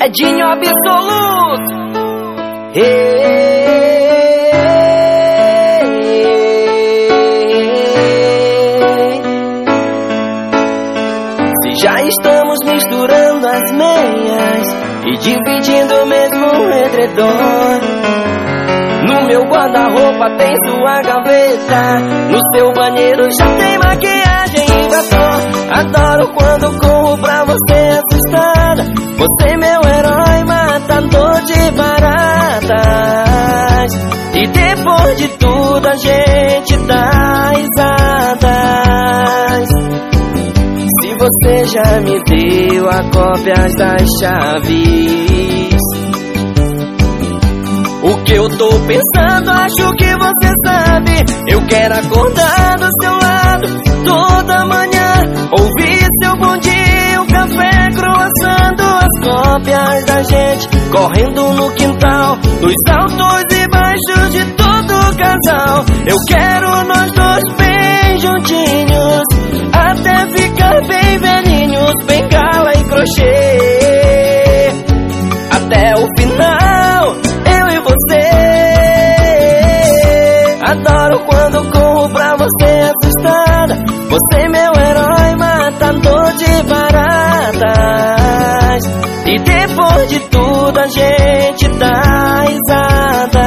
É Dinho absoluto Se já estamos misturando as meias E dividindo o mesmo No meu guarda-roupa tem sua gaveta No seu banheiro já tem maquiagem e batom. Adoro quando corro pra você assustada Você meu herói matador de baratas E depois de tudo a gente dá risadas Se você já me deu a cópia das chaves o que eu tô pensando, acho que você sabe. Eu quero acordar do seu lado toda manhã. Ouvir seu bom dia, café croaçando as cópias da gente. Correndo no quintal, dos altos e baixos de todo casal. Eu quero nós dois bem juntinhos. Até ficar bem velhinhos, bengala e crochê. Até o final, eu e você. Adoro quando E depois de tudo a gente dá risadas.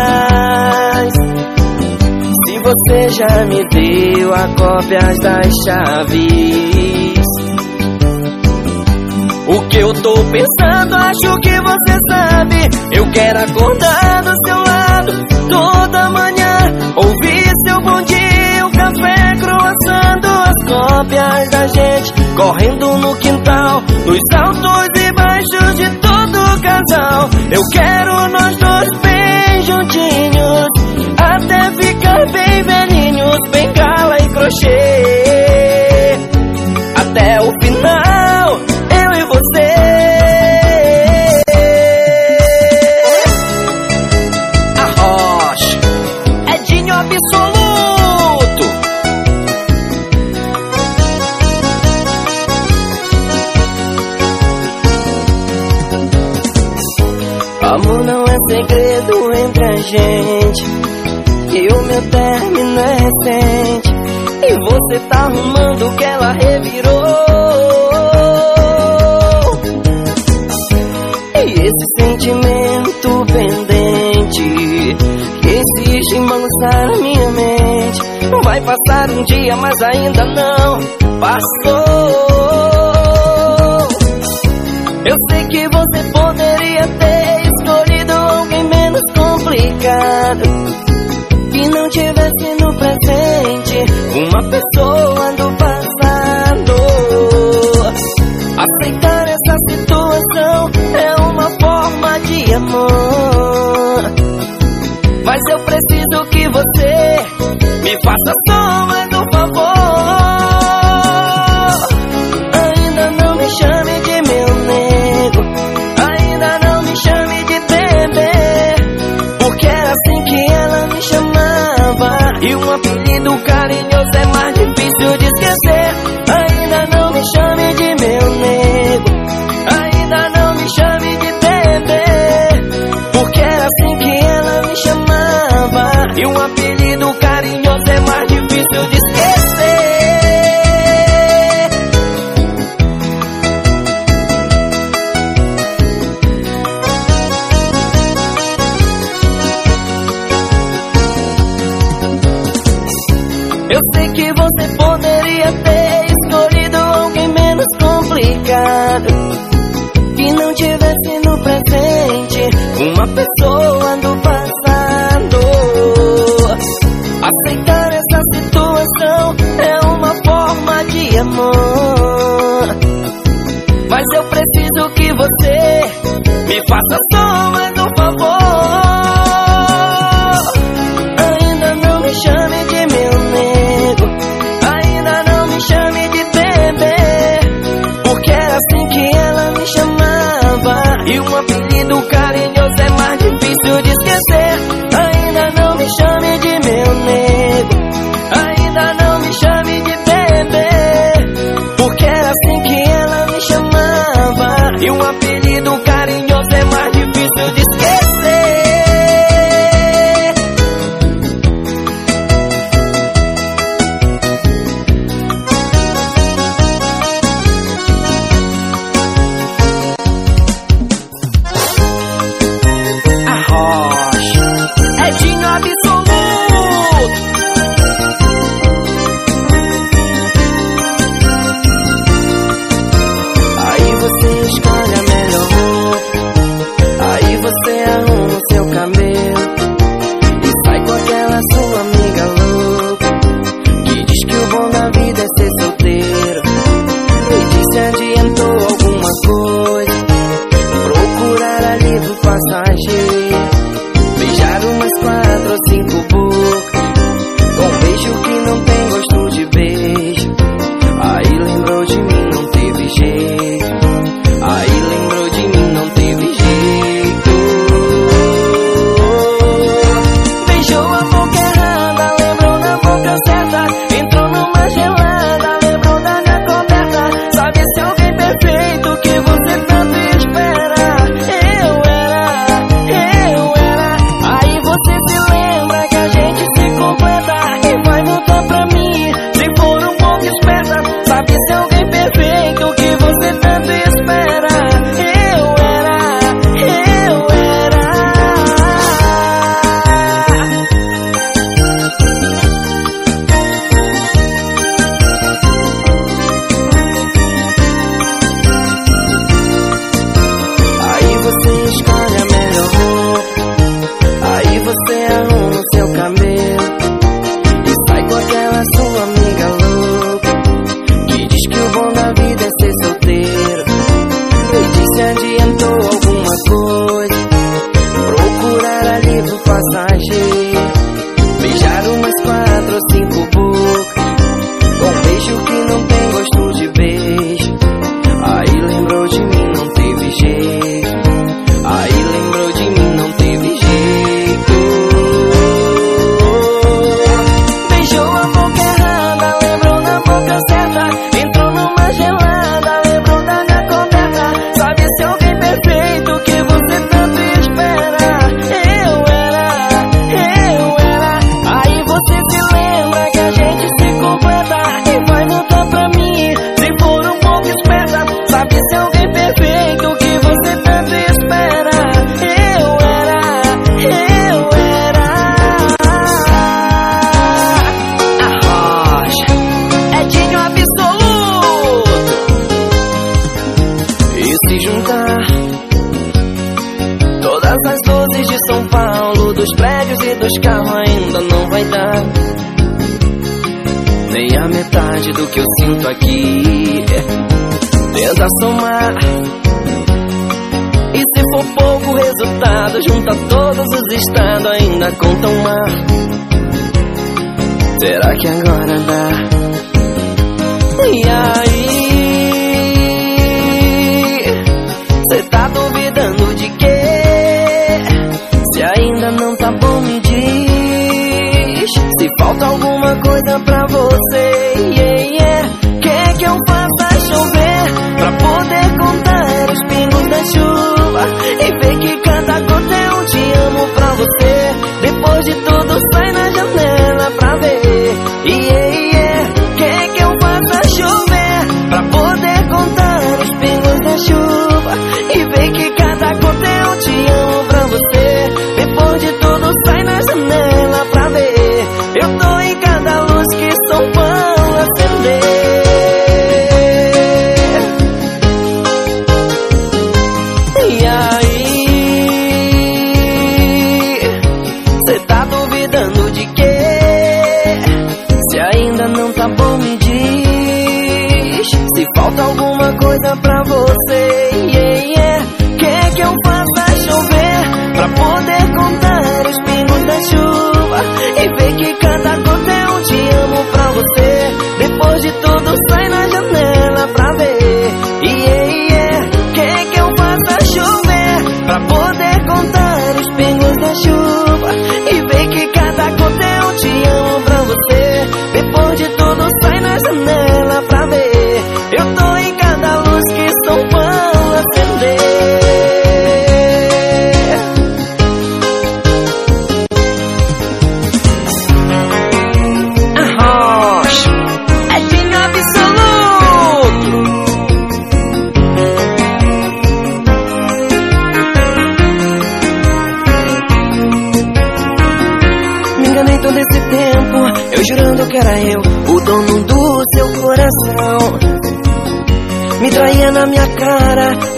Se você já me deu a cópia das chaves. O que eu tô pensando, acho que você sabe. Eu quero acordar do seu lado toda manhã. Ouvir seu bom dia, um café croaçando as cópias da gente. Correndo no quintal, nos altos casal. Eu quero nós dois bem juntinhos. Sentimento pendente que existe em bagunçar a minha mente. Vai passar um dia, mas ainda não passou. Eu sei que você poderia ter escolhido alguém menos complicado que não tivesse no presente uma pessoa do amor. Mas eu preciso que você me faça uma pessoa do que eu sinto aqui. Tenta somar. E se for pouco resultado, junta todos os estados, ainda conta um mar. Será que agora dá?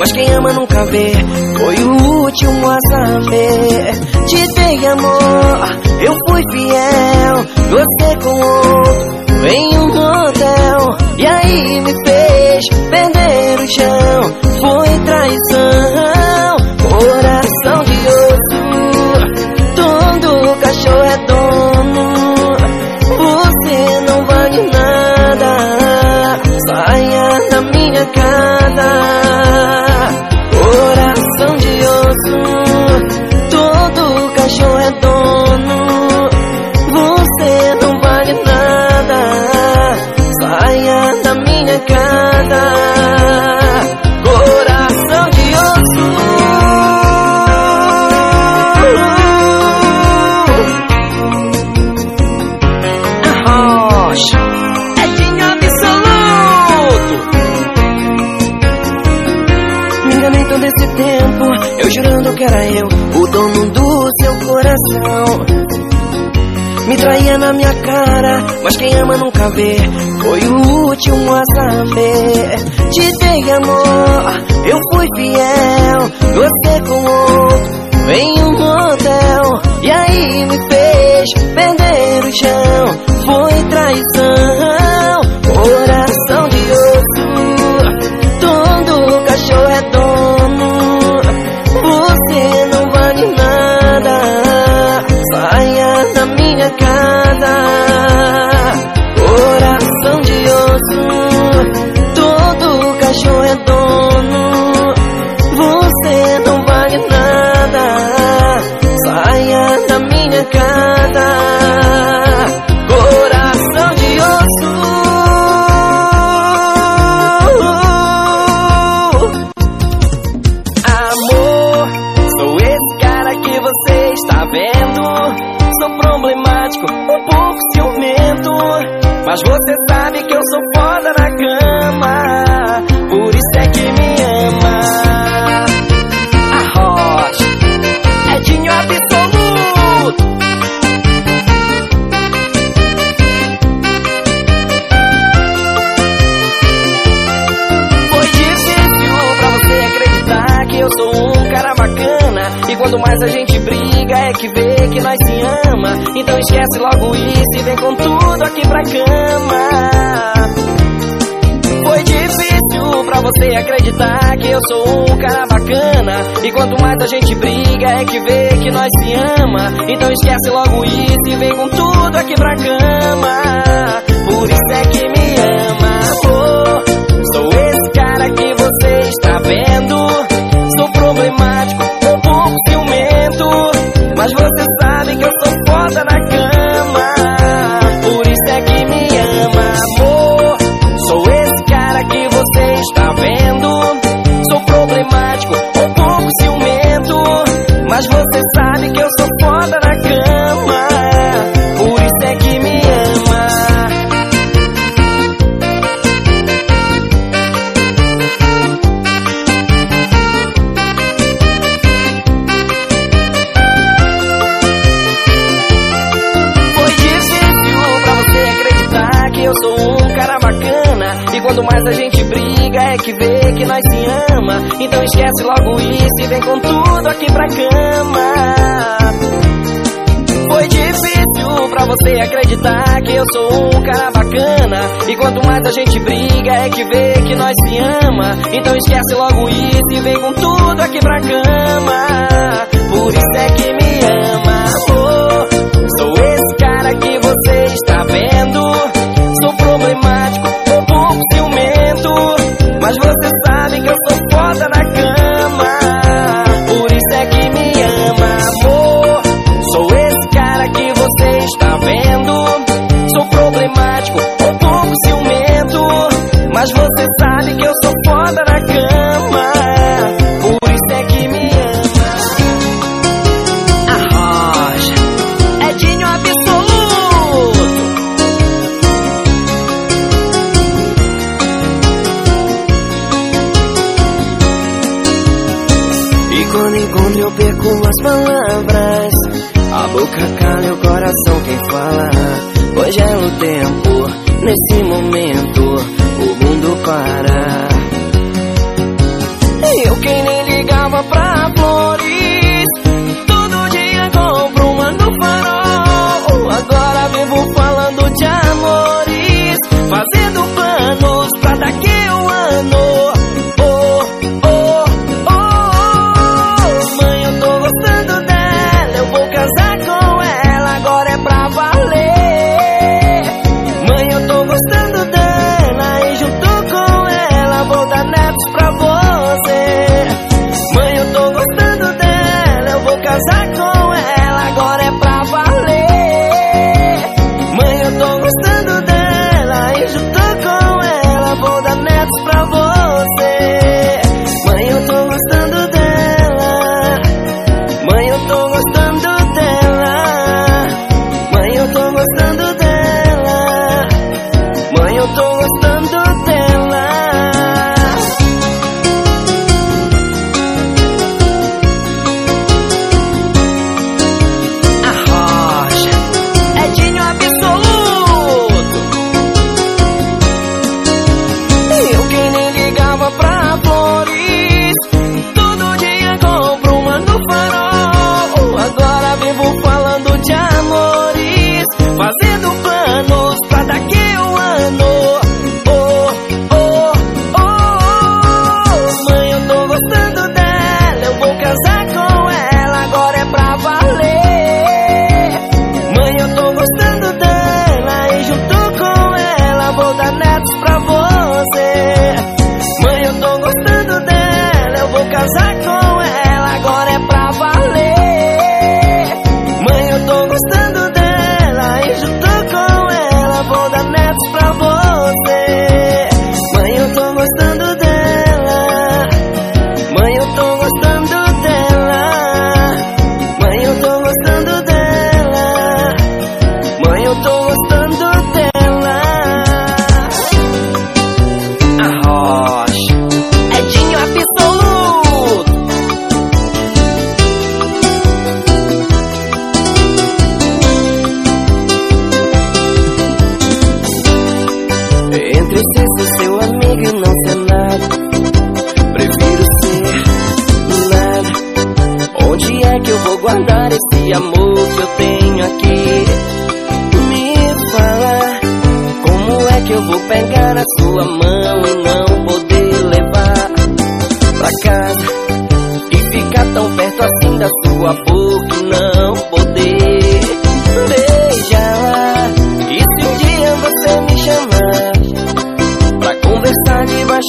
Mas quem ama nunca vê. Foi o último a saber. Te dei amor Eu fui fiel. Você com outro Em um hotel E aí me fez Perder o chão. Foi traição. Era eu o dono do seu coração. Me traía na minha cara, mas quem ama nunca vê. Foi o último a saber. Te dei amor, eu fui fiel. Você com outro em um motel. E aí me fez perder o chão. Foi traição, coração Vale nada. Saia da minha casa. Coração de osso. Mas você sabe que eu sou foda na cama. Por isso é que me ama. A Rocha é Dinho absoluto. Foi difícil pra você acreditar que eu sou um cara bacana. E quanto mais a gente briga é que vê que nós se ama. Então esquece logo isso eu sou um cara bacana. E quanto mais a gente briga é que vê que nós se ama. Então esquece logo isso e vem com tudo aqui pra cama. Por isso é que quanto mais a gente briga é que vê que nós se ama. Então esquece logo isso e vem com tudo aqui pra cama. Foi difícil pra você acreditar que eu sou um cara bacana. E quanto mais a gente briga é que vê que nós se ama. Então esquece logo isso e vem com tudo aqui pra cama. Por isso é que me ama,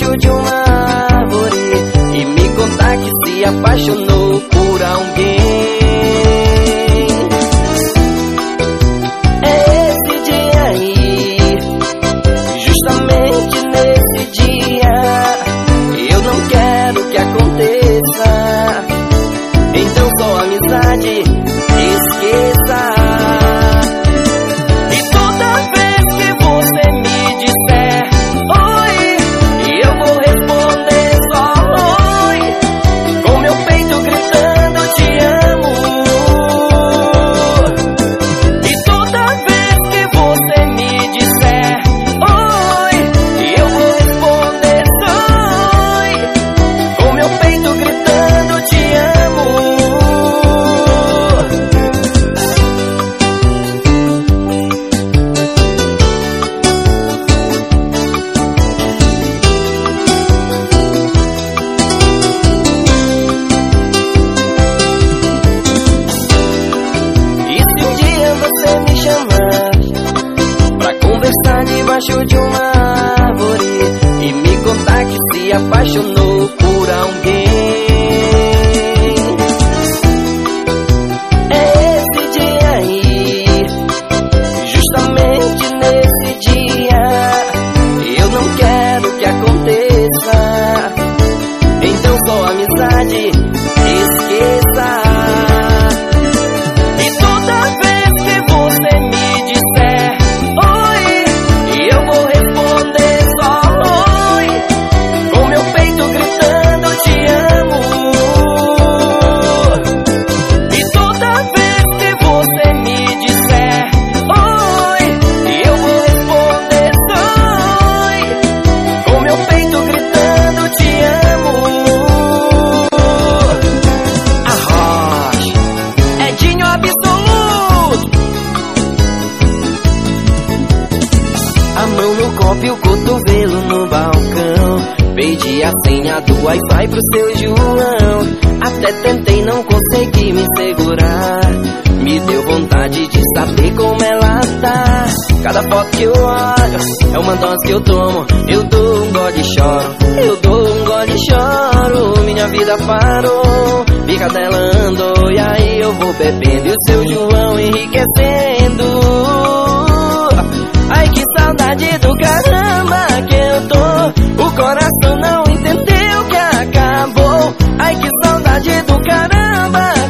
救救！a senha do Wi-Fi pro seu João. Até tentei, não consegui me segurar. Me deu vontade de saber como ela tá. Cada foto que eu olho é uma dose que eu tomo. Eu dou um gole e choro, eu dou um gole e choro. Minha vida parou, fica dela andou. E aí eu vou bebendo e o seu João enriquecendo. de do caramba.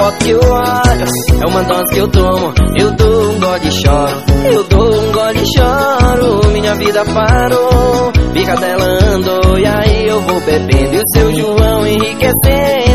Foto que eu olho é uma dose que eu tomo. Eu dou um gole e choro. Eu dou um gole e choro. Minha vida parou. Fica dela andou E aí eu vou bebendo. E o seu João enriquecendo